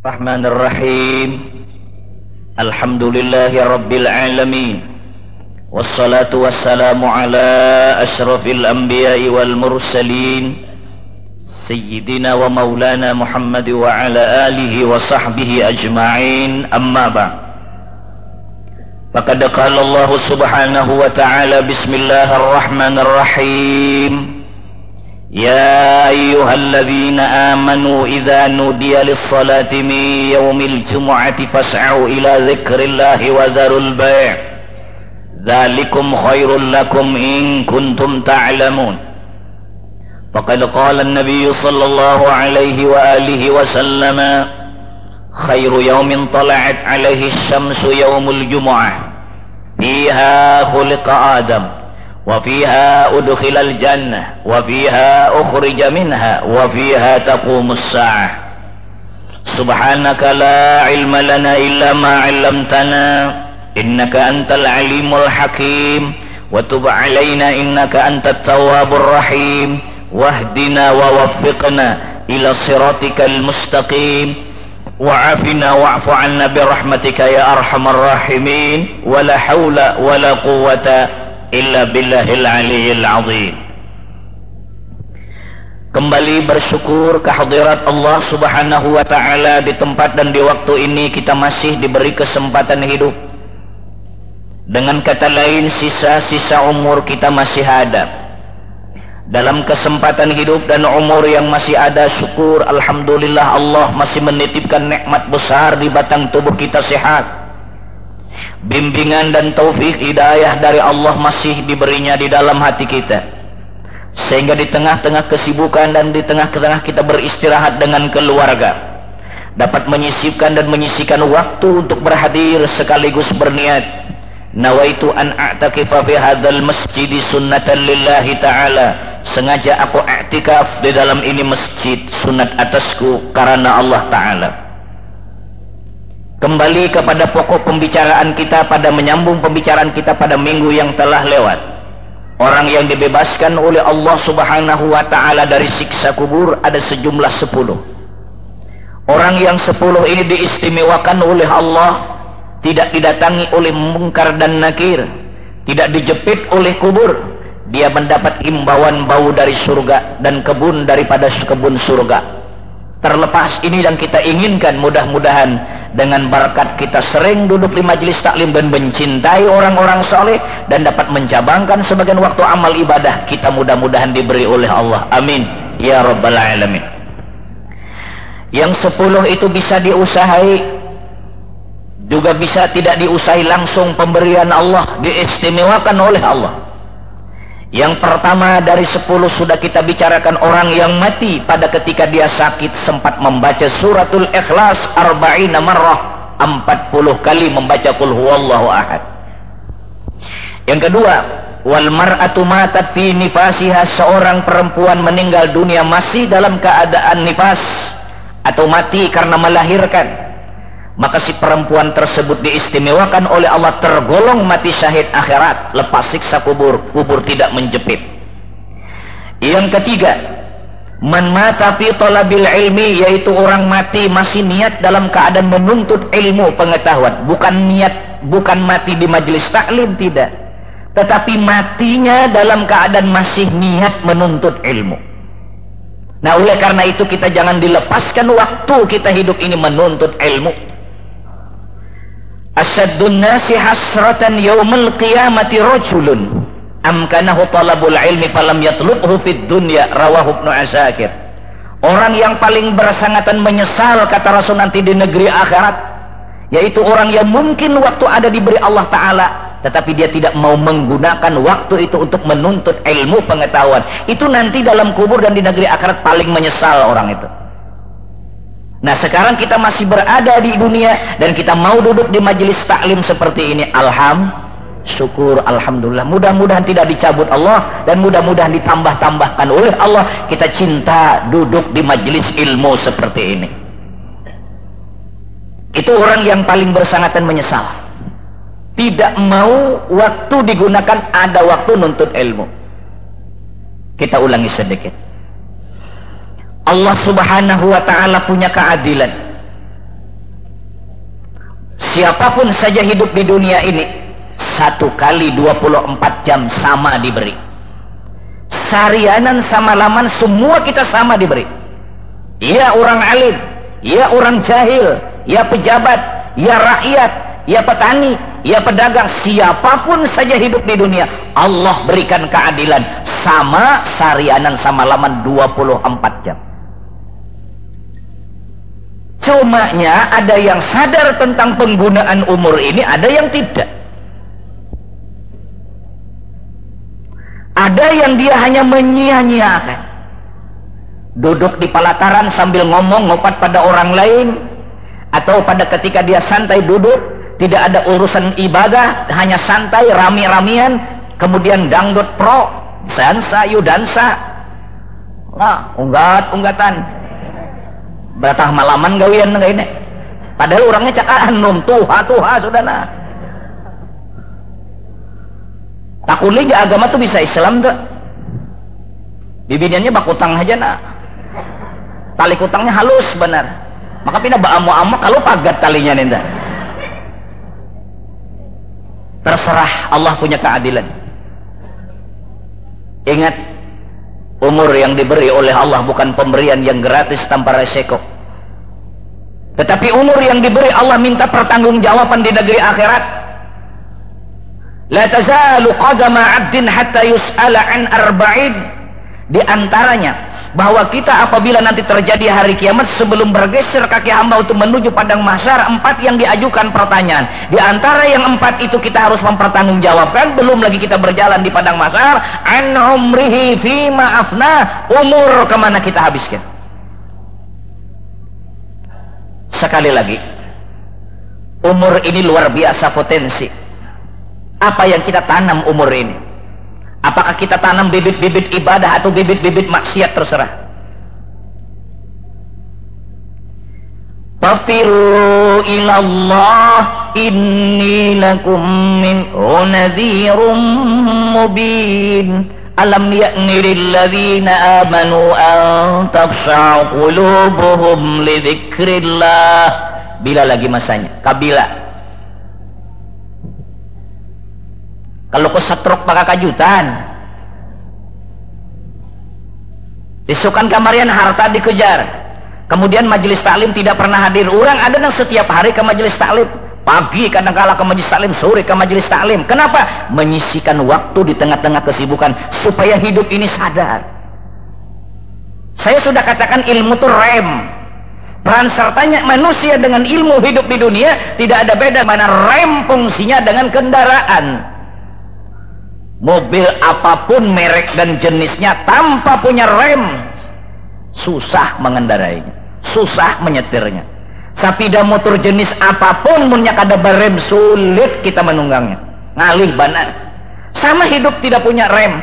الرحمن الرحيم. الحمد لله رب العالمين. والصلاة والسلام على أشرف الأنبياء والمرسلين. سيدنا ومولانا محمد وعلى آله وصحبه أجمعين. أما بعد. فقد قال الله سبحانه وتعالى بسم الله الرحمن الرحيم. يا أيها الذين آمنوا إذا نودي للصلاة من يوم الجمعة فاسعوا إلى ذكر الله وذروا البيع. ذلكم خير لكم إن كنتم تعلمون. فقد قال النبي صلى الله عليه وآله وسلم خير يوم طلعت عليه الشمس يوم الجمعة. فيها خلق آدم. وفيها أدخل الجنة وفيها أخرج منها وفيها تقوم الساعة. سبحانك لا علم لنا إلا ما علمتنا إنك أنت العليم الحكيم. وتب علينا إنك أنت التواب الرحيم. واهدنا ووفقنا إلى صراطك المستقيم. وعافنا واعف عنا برحمتك يا أرحم الراحمين. ولا حول ولا قوة illa billahil aliyil azim Kembali bersyukur kehadirat Allah subhanahu wa ta'ala di tempat dan di waktu ini kita masih diberi kesempatan hidup. Dengan kata lain sisa-sisa umur kita masih ada. Dalam kesempatan hidup dan umur yang masih ada syukur Alhamdulillah Allah masih menitipkan nikmat besar di batang tubuh kita sehat bimbingan dan taufik hidayah dari Allah masih diberinya di dalam hati kita. Sehingga di tengah-tengah kesibukan dan di tengah-tengah kita beristirahat dengan keluarga dapat menyisipkan dan menyisikan waktu untuk berhadir sekaligus berniat. Nawaitu an a'takifa fi hadzal masjid sunnatan lillahi ta'ala. Sengaja aku i'tikaf di dalam ini masjid sunat atasku karena Allah ta'ala kembali kepada pokok pembicaraan kita pada menyambung pembicaraan kita pada minggu yang telah lewat. Orang yang dibebaskan oleh Allah subhanahu wa ta'ala dari siksa kubur ada sejumlah sepuluh. Orang yang sepuluh ini diistimewakan oleh Allah tidak didatangi oleh mungkar dan nakir tidak dijepit oleh kubur. Dia mendapat imbauan bau dari surga dan kebun daripada kebun surga terlepas ini yang kita inginkan mudah-mudahan dengan berkat kita sering duduk di majelis taklim dan mencintai orang-orang soleh dan dapat mencabangkan sebagian waktu amal ibadah kita mudah-mudahan diberi oleh Allah. Amin. Ya rabbal alamin. Yang sepuluh itu bisa diusahai juga bisa tidak diusahai langsung pemberian Allah diistimewakan oleh Allah yang pertama dari sepuluh sudah kita bicarakan orang yang mati pada ketika dia sakit sempat membaca suratul ikhlas arba'ina marrah empat puluh kali membaca kul huwallahu ahad. Yang kedua, wal mar'atu matat fi nifasiha seorang perempuan meninggal dunia masih dalam keadaan nifas atau mati karena melahirkan maka si perempuan tersebut diistimewakan oleh Allah tergolong mati syahid akhirat lepas siksa kubur kubur tidak menjepit. Yang ketiga man mata fi talabil ilmi yaitu orang mati masih niat dalam keadaan menuntut ilmu pengetahuan. Bukan niat bukan mati di majelis taklim tidak. Tetapi matinya dalam keadaan masih niat menuntut ilmu. Nah oleh karena itu kita jangan dilepaskan waktu kita hidup ini menuntut ilmu Asaddun nasi hasratan yawmal qiyamati rajulun. Amkanahu talabul ilmi falam yatlubhu fid dunya rawahu ibnu asakir. Orang yang paling bersangatan menyesal kata Rasul nanti di negeri akhirat yaitu orang yang mungkin waktu ada diberi Allah Ta'ala tetapi dia tidak mau menggunakan waktu itu untuk menuntut ilmu pengetahuan. Itu nanti dalam kubur dan di negeri akhirat paling menyesal orang itu Nah sekarang kita masih berada di dunia dan kita mau duduk di majelis taklim seperti ini. Alham, syukur, alhamdulillah. Mudah-mudahan tidak dicabut Allah dan mudah-mudahan ditambah-tambahkan oleh Allah. Kita cinta duduk di majelis ilmu seperti ini. Itu orang yang paling bersangatan menyesal. Tidak mau waktu digunakan ada waktu nuntut ilmu. Kita ulangi sedikit. Allah subhanahu wa ta'ala punya keadilan. Siapa pun saja hidup di dunia ini satu kali 24 jam sama diberi. Sarianan sama laman semua kita sama diberi. Ya orang alim ya orang jahil ya pejabat ya rakyat ya petani ya pedagang siapa pun saja hidup di dunia Allah berikan keadilan sama sarianan sama laman 24 jam Cumanya ada yang sadar tentang penggunaan umur ini, ada yang tidak. Ada yang dia hanya menyia-nyiakan. Duduk di palataran sambil ngomong ngopat pada orang lain. Atau pada ketika dia santai duduk, tidak ada urusan ibadah, hanya santai, rami-ramian. Kemudian dangdut pro, dansa, yu dansa. Nah, unggat-unggatan Beratah malaman gawian nggak ini. Padahal orangnya cakaan nom tuha tuha sudah nah. Takulinya agama tuh bisa Islam tuh. Bibinannya bakutang aja nak. Tali kutangnya halus benar. Maka pindah baamu amu kalau pagat talinya ninda. Terserah Allah punya keadilan. Ingat umur yang diberi oleh Allah bukan pemberian yang gratis tanpa resiko tetapi umur yang diberi Allah minta pertanggungjawaban di negeri akhirat. La tazalu qadama 'abdin hatta yus'ala an arba'in. Di antaranya bahwa kita apabila nanti terjadi hari kiamat sebelum bergeser kaki hamba untuk menuju padang mahsyar empat yang diajukan pertanyaan. Di antara yang empat itu kita harus mempertanggungjawabkan. Belum lagi kita berjalan di padang mahsyar. An umrihi fi ma'afna umur ke mana kita habiskan sekali lagi umur ini luar biasa potensi apa yang kita tanam umur ini Apakah kita tanam bibit-bibit ibadah atau bibit-bibit maksiat terserah. Fafiru ilallah inni lakum min mubin. Alam ya'ni lilladzina amanu an tafsa'u qulubuhum li dzikrillah. Bila lagi masanya? Kabila. Kalau kau setruk pakai kajutan disukan kamarian harta dikejar. Kemudian majelis taklim tidak pernah hadir. Orang ada yang setiap hari ke majelis taklim pagi kadang kala ke majelis taklim sore ke majelis taklim. Kenapa? Menyisikan waktu di tengah-tengah kesibukan supaya hidup ini sadar. Saya sudah katakan ilmu itu rem. Peran sertanya manusia dengan ilmu hidup di dunia tidak ada beda mana rem fungsinya dengan kendaraan. Mobil apa pun merek dan jenisnya tanpa punya rem susah mengendarainya susah menyetirnya sepeda motor jenis apa pun punya kada berem sulit kita menunggangnya. Ngalih banan sama hidup tidak punya rem.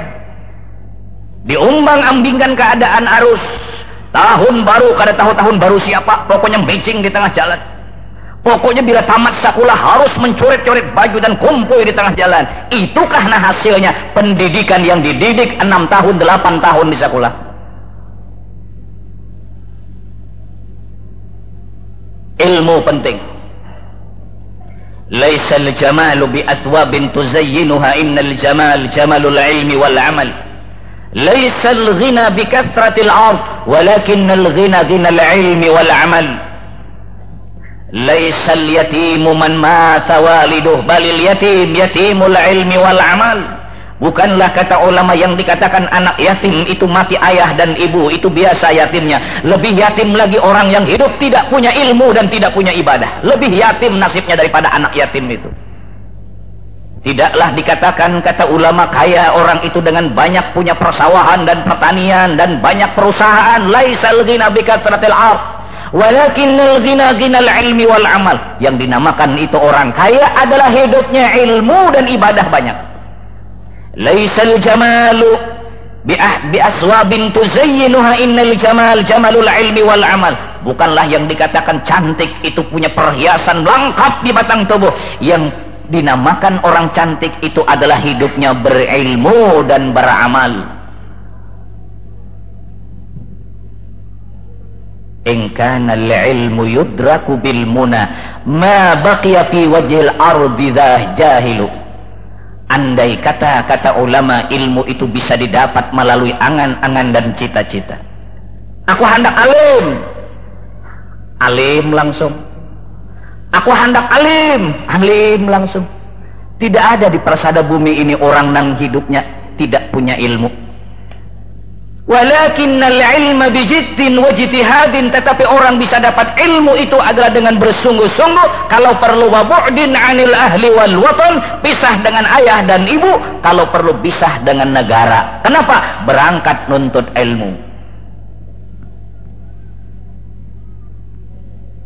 Diumbang ambingkan keadaan arus. Tahun baru kada tahu tahun baru siapa. Pokoknya bencing di tengah jalan. Pokoknya bila tamat sekolah harus mencoret-coret baju dan kumpul di tengah jalan. Itukah nah hasilnya? Pendidikan yang dididik 6 tahun, 8 tahun di sekolah. Ilmu penting. Laisa al-jamalu bi athwabin tuzayyinuha innal jamal jamalul ilmi wal amal. Laisa al-ghina bi kathratil ard walakin al-ghina ghina al-ilmi wal amal. Laisal yatimu man mata waliduh balil yatim yatimul ilmi wal amal. Bukanlah kata ulama yang dikatakan anak yatim itu mati ayah dan ibu itu biasa yatimnya. Lebih yatim lagi orang yang hidup tidak punya ilmu dan tidak punya ibadah. Lebih yatim nasibnya daripada anak yatim itu. Tidaklah dikatakan kata ulama kaya orang itu dengan banyak punya persawahan dan pertanian dan banyak perusahaan. Laisal ghina bikatratil ard Walakinnal ghina ghinal ilmi wal amal. Yang dinamakan itu orang kaya adalah hidupnya ilmu dan ibadah banyak. Laisal jamalu bi ah, bi aswabin tuzayyinuha innal jamal jamalul ilmi wal amal. Bukanlah yang dikatakan cantik itu punya perhiasan lengkap di batang tubuh. Yang dinamakan orang cantik itu adalah hidupnya berilmu dan beramal. in kana al-ilmu yudraku bil muna ma baqiya fi wajhil ardi jahilu andai kata kata ulama ilmu itu bisa didapat melalui angan-angan dan cita-cita. Aku hendak alim. Alim langsung. Aku hendak alim. Alim langsung. Tidak ada di persada bumi ini orang yang hidupnya tidak punya ilmu Walakinnal ilma bijiddin wa jitihadin. Tetapi orang bisa dapat ilmu itu adalah dengan bersungguh-sungguh. Kalau perlu wabu'din anil ahli wal watan pisah dengan ayah dan ibu. Kalau perlu pisah dengan negara. Kenapa? Berangkat nuntut ilmu.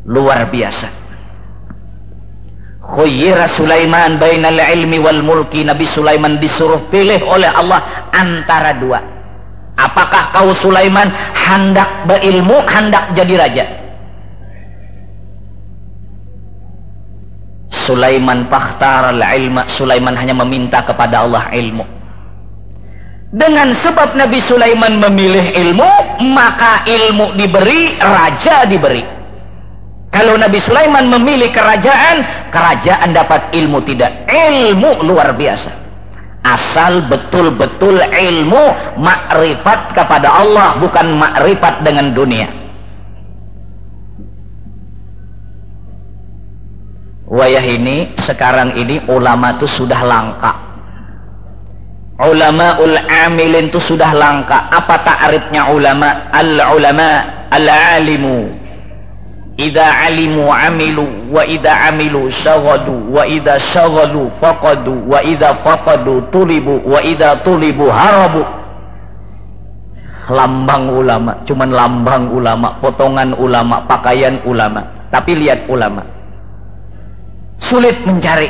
Luar biasa. Khuyyira Sulaiman bainal ilmi wal mulki. Nabi Sulaiman disuruh pilih oleh Allah antara dua Apakah kau Sulaiman hendak berilmu, hendak jadi raja? Sulaiman fakhtar al-ilma. Sulaiman hanya meminta kepada Allah ilmu. Dengan sebab Nabi Sulaiman memilih ilmu, maka ilmu diberi, raja diberi. Kalau Nabi Sulaiman memilih kerajaan, kerajaan dapat ilmu tidak. Ilmu luar biasa asal betul-betul ilmu makrifat kepada Allah bukan makrifat dengan dunia. Wayah ini sekarang ini ulama itu sudah langka. Ulama ul amilin itu sudah langka. Apa ta'rifnya ulama? Al ulama al alimu Ida alimu amilu wa ida amilu syagadu wa ida syagadu faqadu wa ida faqadu tulibu wa ida tulibu harabu. Lambang ulama cuman lambang ulama potongan ulama pakaian ulama. Tapi lihat ulama. Sulit mencari.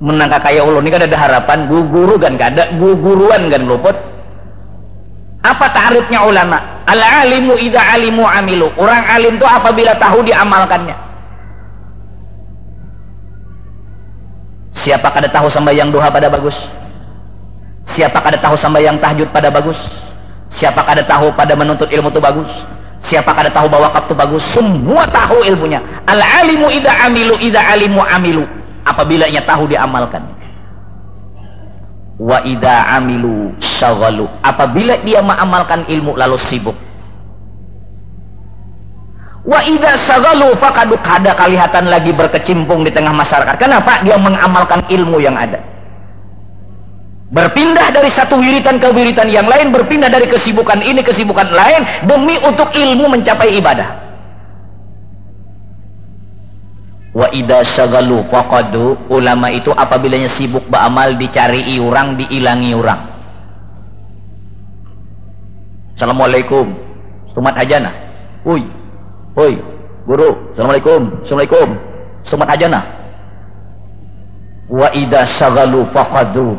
Menangkap kaya Allah ini kan ada harapan guru kan gak ada guguruan kan luput. Apa ta'rifnya ulama Al-alimu idha alimu amilu. Orang alim itu apabila tahu diamalkannya. Siapa kada tahu yang duha pada bagus? Siapa kada tahu yang tahajud pada bagus? Siapa kada tahu pada menuntut ilmu itu bagus? Siapa kada tahu bahwa waktu bagus? Semua tahu ilmunya. Al-alimu idha amilu idha alimu amilu. Apabila ia tahu diamalkannya wa idza amilu syaghalu. Apabila dia mengamalkan ilmu lalu sibuk. Wa idza syaghalu faqad kada kelihatan lagi berkecimpung di tengah masyarakat. Kenapa? Dia mengamalkan ilmu yang ada. Berpindah dari satu wiritan ke wiritan yang lain berpindah dari kesibukan ini kesibukan lain demi untuk ilmu mencapai ibadah wa ida syagalu faqadu. Ulama itu apabilanya sibuk beramal dicari orang diilangi orang. Assalamualaikum. Sumat hajana Uy Uy Guru. Assalamualaikum Assalamualaikum. Sumat hajana Wa ida syagalu faqadu.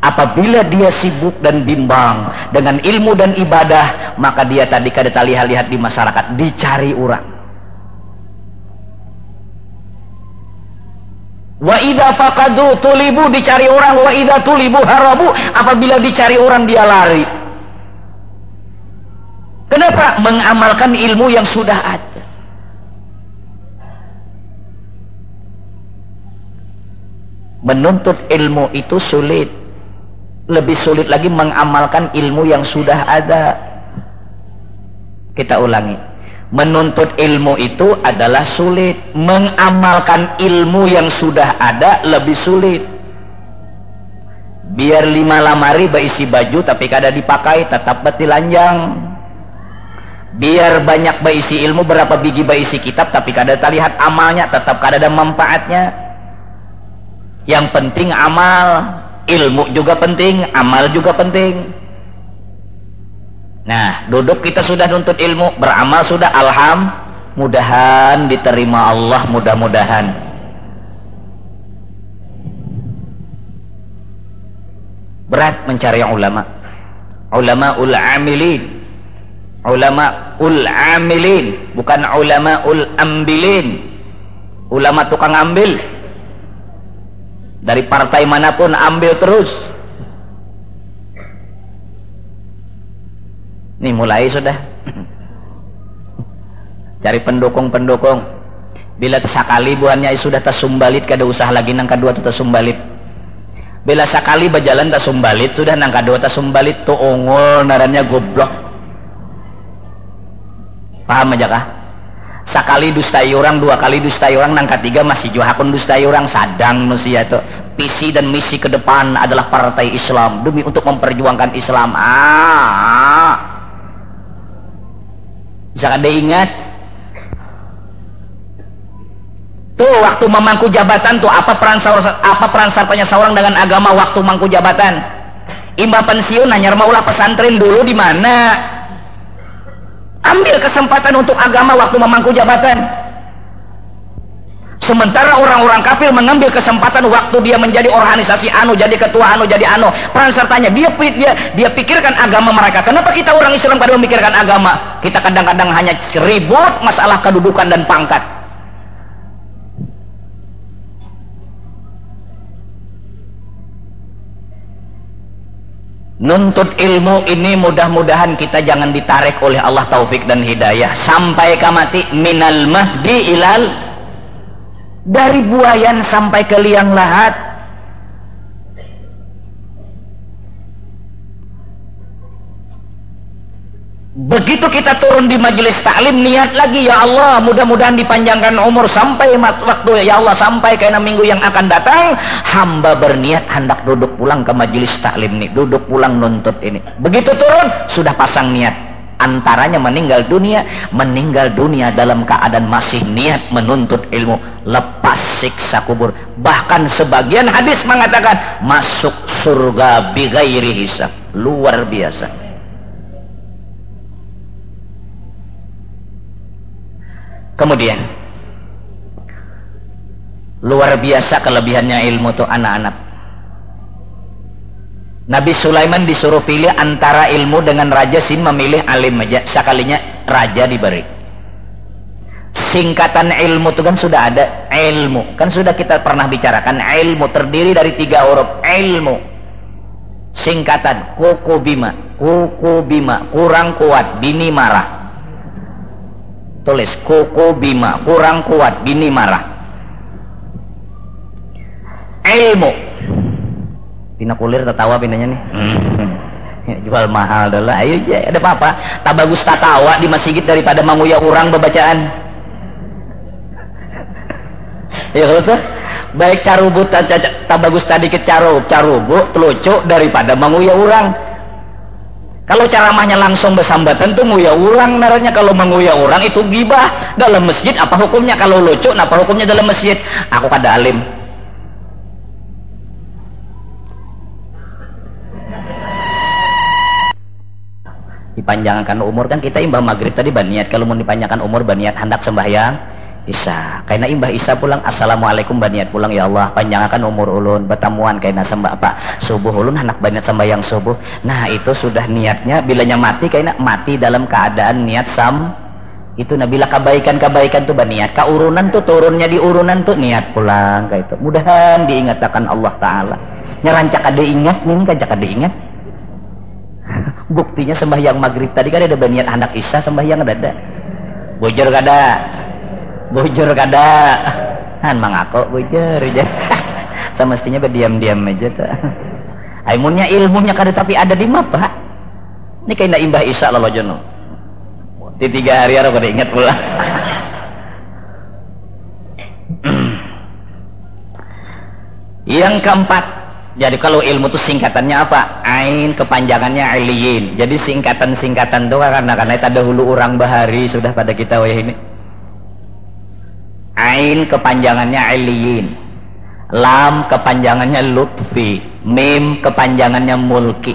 Apabila dia sibuk dan bimbang dengan ilmu dan ibadah, maka dia tadi kada lihat-lihat di masyarakat. Dicari orang. Wa idza faqadu tulibu dicari orang wa idza tulibu harabu apabila dicari orang dia lari. Kenapa? Mengamalkan ilmu yang sudah ada. Menuntut ilmu itu sulit. Lebih sulit lagi mengamalkan ilmu yang sudah ada. Kita ulangi menuntut ilmu itu adalah sulit. Mengamalkan ilmu yang sudah ada lebih sulit. Biar lima lamari berisi baju tapi kada dipakai tetap betilanjang biar banyak berisi ilmu berapa biji berisi kitab tapi kada terlihat amalnya tetap kada ada manfaatnya. Yang penting amal. Ilmu juga penting amal juga penting Nah, duduk kita sudah nuntut ilmu, beramal sudah alham, mudahan diterima Allah mudah-mudahan. Berat mencari yang ulama. Ulama ul amilin. Ulama ul amilin, bukan ulama ul ambilin. Ulama tukang ambil. Dari partai mana pun ambil terus. Ini mulai sudah. cari pendukung-pendukung. Bila sekali buahnya sudah tersumbalit kada usah lagi nang kedua tu tersumbalit. Bila sekali berjalan tersumbalit sudah nang kedua tersumbalit tu ongol naranya goblok. Paham aja kah? Sekali dustai orang dua kali dustai orang nang ketiga masih juhakun dustai orang. Sadang manusia itu visi dan misi ke depan adalah partai Islam. Demi untuk memperjuangkan Islam. Ah bisa ada ingat? Tuh waktu memangku jabatan tuh apa peran apa peran sarpanya seorang dengan agama waktu mangku jabatan? Imba pensiun hanya maulah pesantren dulu di mana? Ambil kesempatan untuk agama waktu memangku jabatan sementara orang-orang kafir mengambil kesempatan waktu dia menjadi organisasi anu jadi ketua anu jadi anu. Peran sertanya dia dia dia pikirkan agama mereka. Kenapa kita orang Islam pada memikirkan agama? Kita kadang-kadang hanya ribut masalah kedudukan dan pangkat. Nuntut ilmu ini mudah-mudahan kita jangan ditarik oleh Allah taufik dan hidayah. Sampai ke mati minal mahdi ilal dari buayan sampai ke liang lahat. Begitu kita turun di majelis taklim niat lagi ya Allah mudah-mudahan dipanjangkan umur sampai waktu ya Allah sampai ke enam minggu yang akan datang. Hamba berniat hendak duduk pulang ke majelis taklim nih duduk pulang nuntut ini. Begitu turun sudah pasang niat antaranya meninggal dunia meninggal dunia dalam keadaan masih niat menuntut ilmu lepas siksa kubur. Bahkan sebagian hadis mengatakan masuk surga bighairi hisab. Luar biasa. Kemudian luar biasa kelebihannya ilmu tuh anak-anak. Nabi Sulaiman disuruh pilih antara ilmu dengan raja sin memilih alim aja. Sekalinya raja diberi. Singkatan ilmu itu kan sudah ada. Ilmu. Kan sudah kita pernah bicarakan. Ilmu terdiri dari tiga huruf. Ilmu. Singkatan. Kuku bima, kuku bima. Kurang kuat, bini marah. Tulis. Koko bima. Kurang kuat. Bini marah. Ilmu pina kulir tertawa pinanya nih. Hmm. jual mahal adalah ayo ya ada apa-apa? Tak bagus tawa di masjid daripada menguya orang bebacaan ya kalau tuh baik carubut tak, tak bagus tadi ke carub carubut telucuk daripada menguya orang. Kalau ceramahnya langsung bersambatan tuh nguya orang naranya. Kalau menguya orang itu gibah dalam masjid apa hukumnya? Kalau lucu apa hukumnya dalam masjid? Aku kada alim dipanjangkan umur. Kan kita imbah maghrib tadi baniat kalau mau dipanjangkan umur baniat hendak sembahyang Isa karena imbah Isa pulang Assalamualaikum baniat pulang ya Allah. Panjangkan umur ulun bertemuan karena sembah pak. Subuh ulun anak banyak sembahyang subuh. Nah itu sudah niatnya. Bilanya mati karena mati dalam keadaan niat sam. Itu nabila kebaikan-kebaikan tuh baniat keurunan tuh turunnya di urunan tuh niat pulang. Kayak itu. Mudahan diingatkan Allah Ta'ala. Nyerancak ada ingat ini kan ada ingat buktinya sembahyang maghrib tadi kan ada baniat anak Isa sembahyang ada bujur kada. Bujur kada. Kan mangako bujur semestinya berdiam-diam aja tuh aimunnya ilmunya kada tapi ada di mapa. Ini kayak imbah Isa lalu jono. Di tiga hari aku kada ingat pula. Yang keempat jadi kalau ilmu itu singkatannya apa? Ain kepanjangannya aliyin. Jadi singkatan-singkatan itu karena karena itu ada orang bahari sudah pada kita wah ini. Ain kepanjangannya Aliyin. Lam kepanjangannya Lutfi. Mim kepanjangannya Mulki.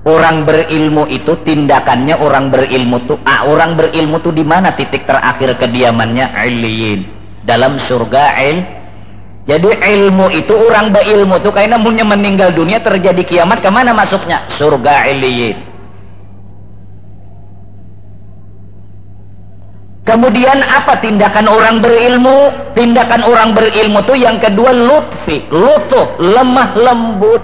Orang berilmu itu tindakannya orang berilmu itu ah, orang berilmu itu di mana titik terakhir kediamannya Aliyin dalam surga il jadi ilmu itu orang berilmu itu karena punya meninggal dunia terjadi kiamat ke mana masuknya surga Aliyin Kemudian apa tindakan orang berilmu? Tindakan orang berilmu itu yang kedua lutfi, lutuh, lemah lembut.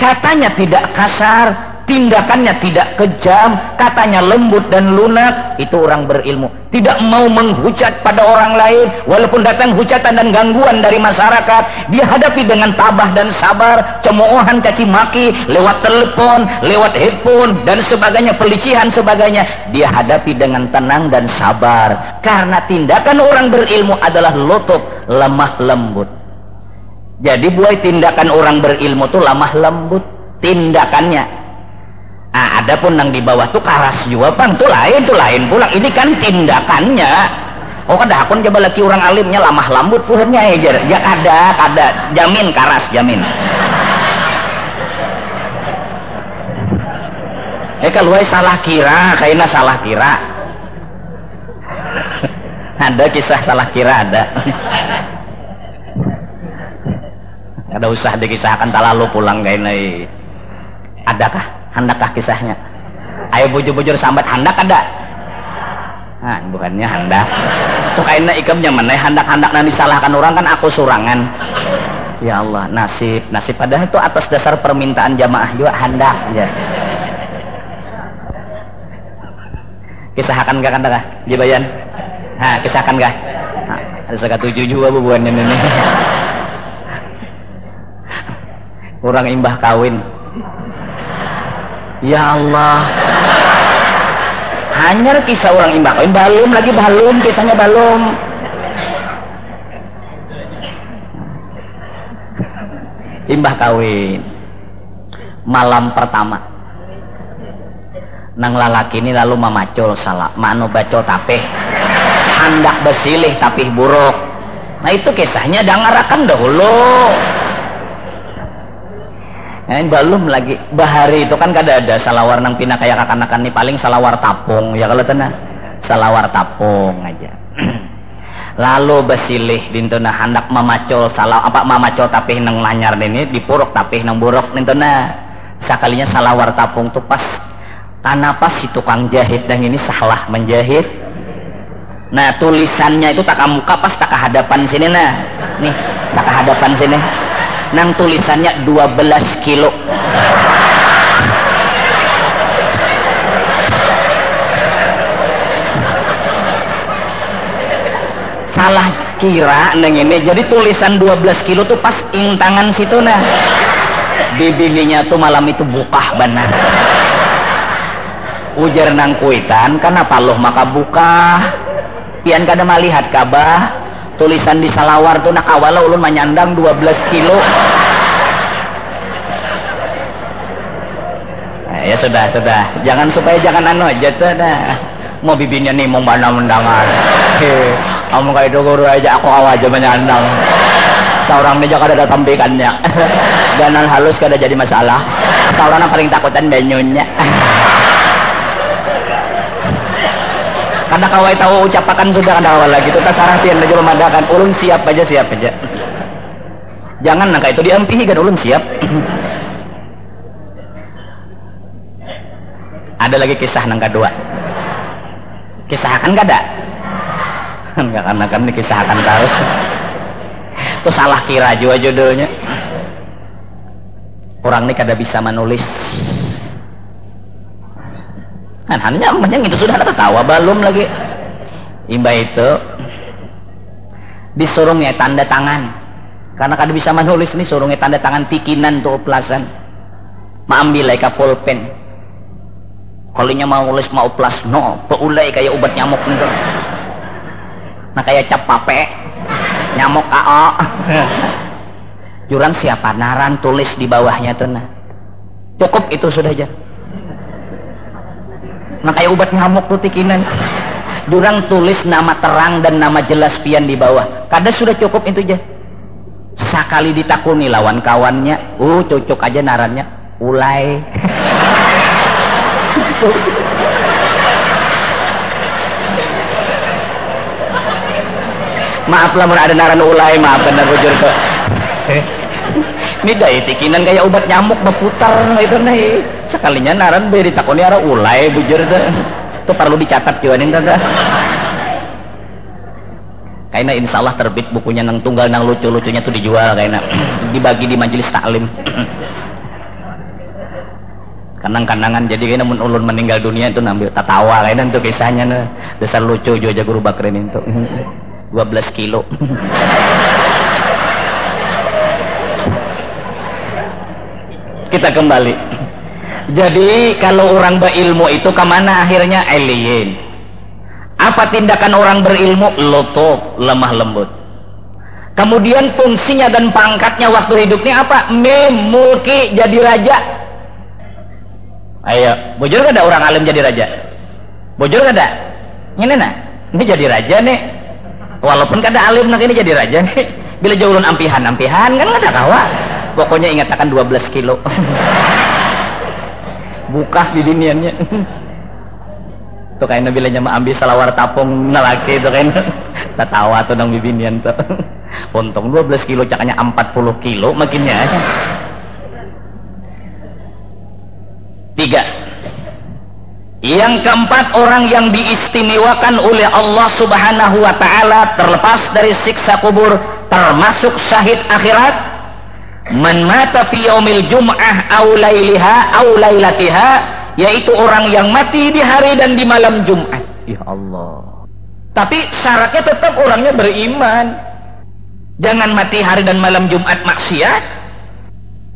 Katanya tidak kasar, tindakannya tidak kejam katanya lembut dan lunak itu orang berilmu. Tidak mau menghujat pada orang lain walaupun datang hujatan dan gangguan dari masyarakat dia hadapi dengan tabah dan sabar cemoohan caci maki lewat telepon lewat handphone dan sebagainya pelicihan sebagainya dia hadapi dengan tenang dan sabar. Karena tindakan orang berilmu adalah lutut lemah lembut. Jadi buai tindakan orang berilmu itu lemah lembut. Tindakannya Ah, ada pun yang di bawah tuh karas juga bang, tuh lain, tuh lain pulang. Ini kan tindakannya. Oh kada akun coba lagi orang alimnya lamah lambut puhnya ya ya kada kada jamin karas jamin. Eh kalau salah kira, kayaknya salah kira. ada kisah salah kira ada. ada usah dikisahkan tak lalu pulang kayaknya. Adakah? Handakkah kisahnya? Ayo bujur-bujur sambat handak ada? Nah, bukannya handak. Tuh kayaknya ikamnya mana? Handak-handak nanti disalahkan orang kan aku surangan. Ya Allah nasib. Nasib padahal itu atas dasar permintaan jamaah juga handak ya. Kisahkan gak kan dah jibayan nah kisahkan gak nah, ada sekat tujuh juga bubuannya ini. Orang imbah kawin Ya Allah. Hanya kisah orang imbak balum lagi balum. Kisahnya balum. Imbah kawin. Malam pertama. Nang lalaki ini lalu mamacul salah. Manu bacol tapeh. Hendak besilih tapi buruk. Nah itu kisahnya dangarakan dahulu Nah, belum lagi. Bahari itu kan kada ada salawar nang pina kayak kakanakan nih. Paling salawar tapung. Ya kalau tenang salawar tapung aja. Lalu besilih dintuna hendak mamacol salah apa mamacol tapi nang lanyar ini dipuruk tapi nang buruk dintuna sekalinya salawar tapung tuh pas tanah pas si tukang jahit dan ini salah menjahit. Nah tulisannya itu tak muka pas tak hadapan sini nah. Nih tak hadapan sini nang tulisannya 12 kilo. Salah kira neng ini. Jadi tulisan 12 kilo tuh pas ing tangan situ nah. Bibininya tuh malam itu bukah benar ujar nang kuitan kenapa loh maka buka pian kada melihat kabah tulisan di salawar tuh nak awal ulun menyandang 12 kilo. Nah, ya sudah sudah. Jangan supaya jangan anu aja tuh dah. Mau bibinya nih mau mana mendangan. Kamu kayak itu guru aja aku awal aja menyandang. Seorang meja kada ada tampikannya. Dan halus kada jadi masalah. Seorang yang paling takutan benyunya karena kawai tahu ucapakan sudah ada awal lagi. Itu tasarah pian aja memadakan ulun siap aja siap aja. Jangan nangka itu diampihi kan ulun siap. Ada lagi kisah nangka dua. Kisah akan gak ada? Nggak karena kan akan terus. Itu salah kira juga judulnya. Orang ini kada bisa menulis kan hanya yang itu sudah ada ketawa belum lagi. Imba itu disuruhnya tanda tangan. Karena kada bisa menulis nih suruhnya tanda tangan tikinan tuh pelasan maambil ka pulpen. Kalinya mau nulis mau plas no peulai kayak obat nyamuk nih nah kayak cap pape. Nyamuk AO jurang siapa? Naran tulis di bawahnya tuh nah. Cukup itu sudah aja nah kayak obat nyamuk tuh tikinan jurang tulis nama terang dan nama jelas pian di bawah. Kada sudah cukup itu aja sekali ditakuni lawan kawannya uh cocok aja narannya. Ulai. Maaf lah ada naran ulai maaf benar bujur tuh ini daya tikinan kayak obat nyamuk berputar itu nih sekalinya naran beri takoni arah ulai bujur deh itu perlu dicatat juga nih tanda kayaknya insya Allah terbit bukunya nang tunggal nang lucu-lucunya tuh dijual kayaknya dibagi di majelis taklim. Kanang-kanangan jadi kayaknya namun ulun meninggal dunia itu ngambil tatawa kayaknya itu kisahnya nah. dasar lucu juga guru bakrin itu. 12 kilo kita kembali. Jadi kalau orang berilmu itu ke mana akhirnya? Alien. Apa tindakan orang berilmu? Lotok lemah lembut. Kemudian fungsinya dan pangkatnya waktu hidupnya apa? Memulki jadi raja. Ayo bujur gak ada orang alim jadi raja? Bujur gak ada? Ini nah ini jadi raja nih. Walaupun kada alim nak ini jadi raja nih. Bila jauh ampihan ampihan kan ada kawa pokoknya ingat akan 12 kilo. Buka di diniannya tuh kayak nabi mah ambil salawar tapung nalaki itu kan. Tawa tuh nang bibinian tuh. Untung 12 kilo cakanya 40 kilo makinnya. Tiga. Yang keempat orang yang diistimewakan oleh Allah subhanahu wa ta'ala terlepas dari siksa kubur termasuk syahid akhirat man mata fi yaumil jum'ah aw lailiha aw lailatiha yaitu orang yang mati di hari dan di malam Jumat. Ya Allah. Tapi syaratnya tetap orangnya beriman. Jangan mati hari dan malam Jumat maksiat.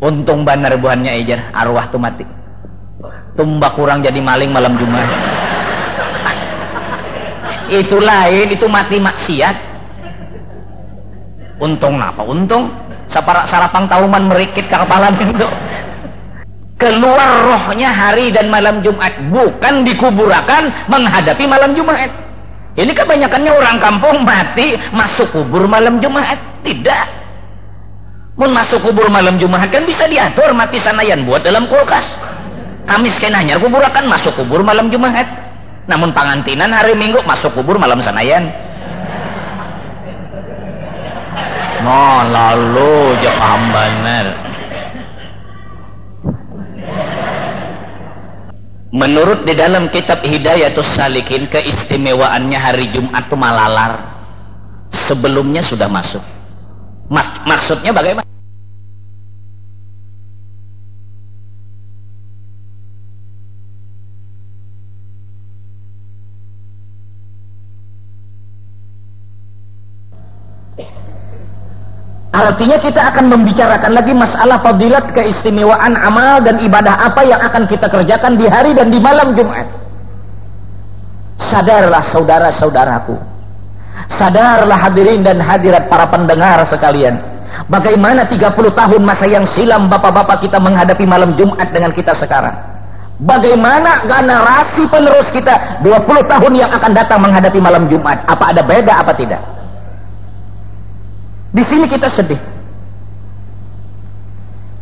Untung benar buahnya ejar arwah tuh mati. Tumbak kurang jadi maling malam Jumat. Itu lain itu mati maksiat. Untung apa untung Sapara sarapang tauman merikit ke kepala itu. Keluar rohnya hari dan malam Jumat. Bukan dikuburakan menghadapi malam Jumat. Ini kebanyakannya orang kampung mati masuk kubur malam Jumat. Tidak. Mau masuk kubur malam Jumat kan bisa diatur mati sanayan buat dalam kulkas. Kamis kenanya kuburakan masuk kubur malam Jumat. Namun pangantinan hari Minggu masuk kubur malam sanayan no lalu je paham benar Menurut di dalam kitab Hidayatus Salikin keistimewaannya hari Jumat itu malalar. Sebelumnya sudah masuk. Mas, maksudnya bagaimana? Artinya kita akan membicarakan lagi masalah fadilat keistimewaan amal dan ibadah apa yang akan kita kerjakan di hari dan di malam Jumat. Sadarlah saudara-saudaraku. Sadarlah hadirin dan hadirat para pendengar sekalian. Bagaimana 30 tahun masa yang silam bapak-bapak kita menghadapi malam Jumat dengan kita sekarang. Bagaimana generasi penerus kita 20 tahun yang akan datang menghadapi malam Jumat. Apa ada beda apa tidak? Di sini kita sedih.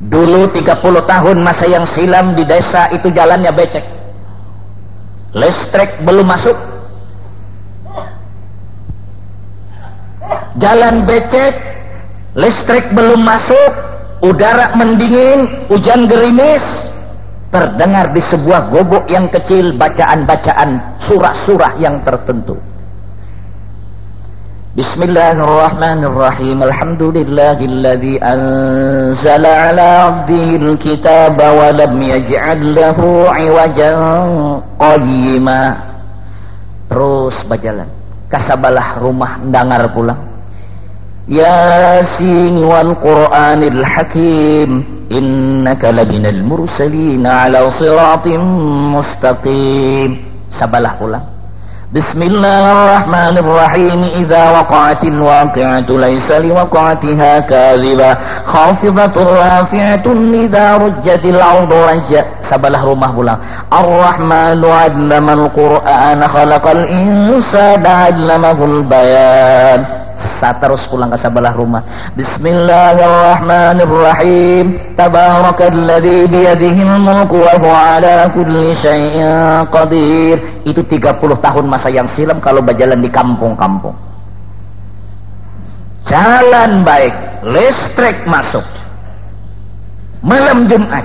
Dulu 30 tahun masa yang silam di desa itu jalannya becek. Listrik belum masuk. Jalan becek, listrik belum masuk, udara mendingin, hujan gerimis. Terdengar di sebuah gobok yang kecil bacaan-bacaan surah-surah yang tertentu. بسم الله الرحمن الرحيم الحمد لله الذي أنزل على عبده الكتاب ولم يجعل له عوجا قيما terus berjalan kasabalah rumah dengar pulang Yasin wal Qur'anil Hakim innaka labinal mursalin ala siratim mustaqim sabalah pulang بسم الله الرحمن الرحيم. إذا وقعت الواقعة ليس لوقعتها كاذبة. خافضة رافعة إذا رجت الأرض رجا. سبله rumah pulang الرحمن علم القرآن خلق الإنسان علمه البيان. Sa terus pulang ke sebelah rumah. Bismillahirrahmanirrahim. Tabarakalladzi biyadihil mulku wa huwa ala kulli syai'in qadir. Itu 30 tahun masa yang silam kalau berjalan di kampung-kampung. Jalan baik, listrik masuk. Malam Jumat,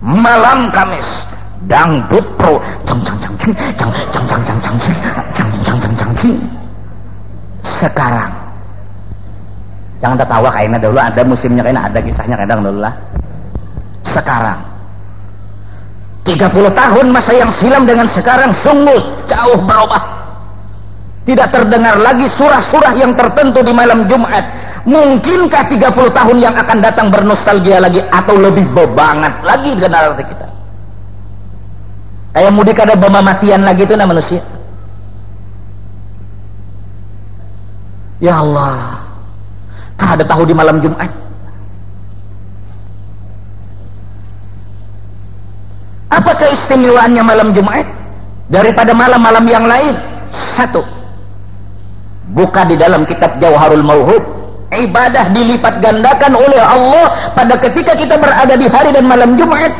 malam Kamis, dangdut pro, cang cang cang cang cang cang cang cang cang cang cang cang cang cang sekarang. Jangan tertawa kayaknya dulu ada musimnya kayaknya ada kisahnya kadang dulu lah. Sekarang. 30 tahun masa yang silam dengan sekarang sungguh jauh berubah. Tidak terdengar lagi surah-surah yang tertentu di malam Jumat. Mungkinkah 30 tahun yang akan datang bernostalgia lagi atau lebih bebangat lagi generasi kita? Kayak mudik ada bom matian lagi itu nama manusia ya Allah tak ada tahu di malam Jumat Apa keistimewaannya malam Jumat daripada malam-malam yang lain? Satu, buka di dalam kitab Jauharul Mauhub, ibadah dilipat gandakan oleh Allah pada ketika kita berada di hari dan malam Jumat.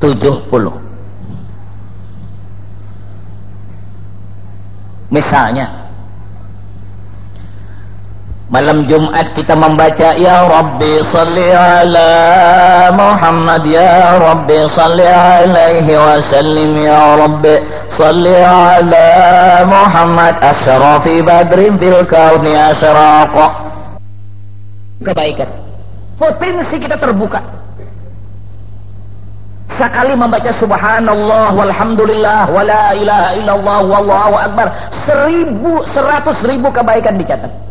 70. Misalnya, Malam Jumat kita membaca Ya Rabbi salli ala Muhammad Ya Rabbi salli alaihi wa sallim Ya Rabbi salli ala Muhammad Asyrafi badrin fil kauni asyraqa Kebaikan. Potensi kita terbuka. Sekali membaca subhanallah walhamdulillah wala ilaha illallah wallahu akbar. Seribu, seratus ribu kebaikan dicatat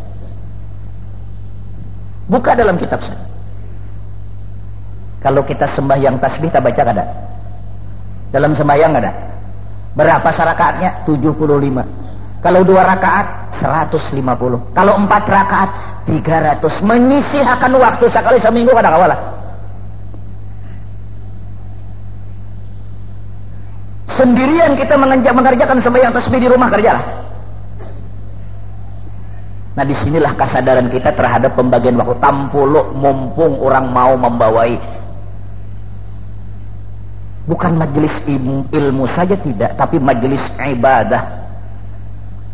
Buka dalam kitab saya. Kalau kita sembahyang tasbih tak baca ada? Dalam sembahyang ada? Berapa sarakaatnya? 75. Kalau dua rakaat 150. Kalau empat rakaat 300. Menyisihkan waktu sekali seminggu kada kawalah. Sendirian kita mengerjakan sembahyang tasbih di rumah kerjalah. Nah di sinilah kesadaran kita terhadap pembagian waktu. Tampuluk mumpung orang mau membawai. Bukan majelis ilmu, ilmu saja tidak tapi majelis ibadah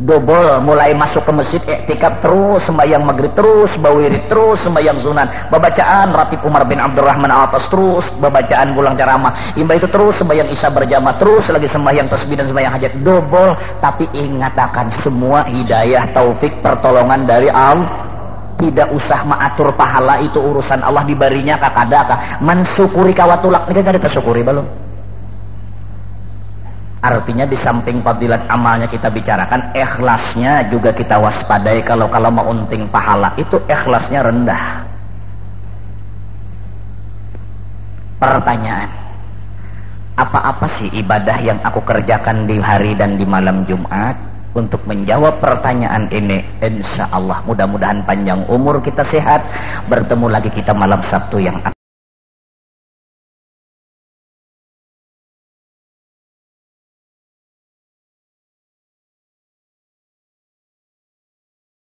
double mulai masuk ke masjid iktikaf terus sembahyang maghrib terus bawiri terus sembahyang sunan. Babacaan Ratib Umar bin Abdurrahman atas terus babacaan pulang ceramah imba itu terus sembahyang isya berjamaah terus lagi sembahyang tasbih dan sembahyang hajat. Double tapi ingat akan semua hidayah taufik pertolongan dari Allah tidak usah mengatur pahala itu urusan Allah dibarinya kakadaka mensyukuri kawatulak. Ini kan ada tersyukuri belum Artinya di samping fadilat amalnya kita bicarakan, ikhlasnya juga kita waspadai kalau kalau mau unting pahala itu ikhlasnya rendah. Pertanyaan, apa-apa sih ibadah yang aku kerjakan di hari dan di malam Jumat? Untuk menjawab pertanyaan ini, insya Allah mudah-mudahan panjang umur kita sehat, bertemu lagi kita malam Sabtu yang akan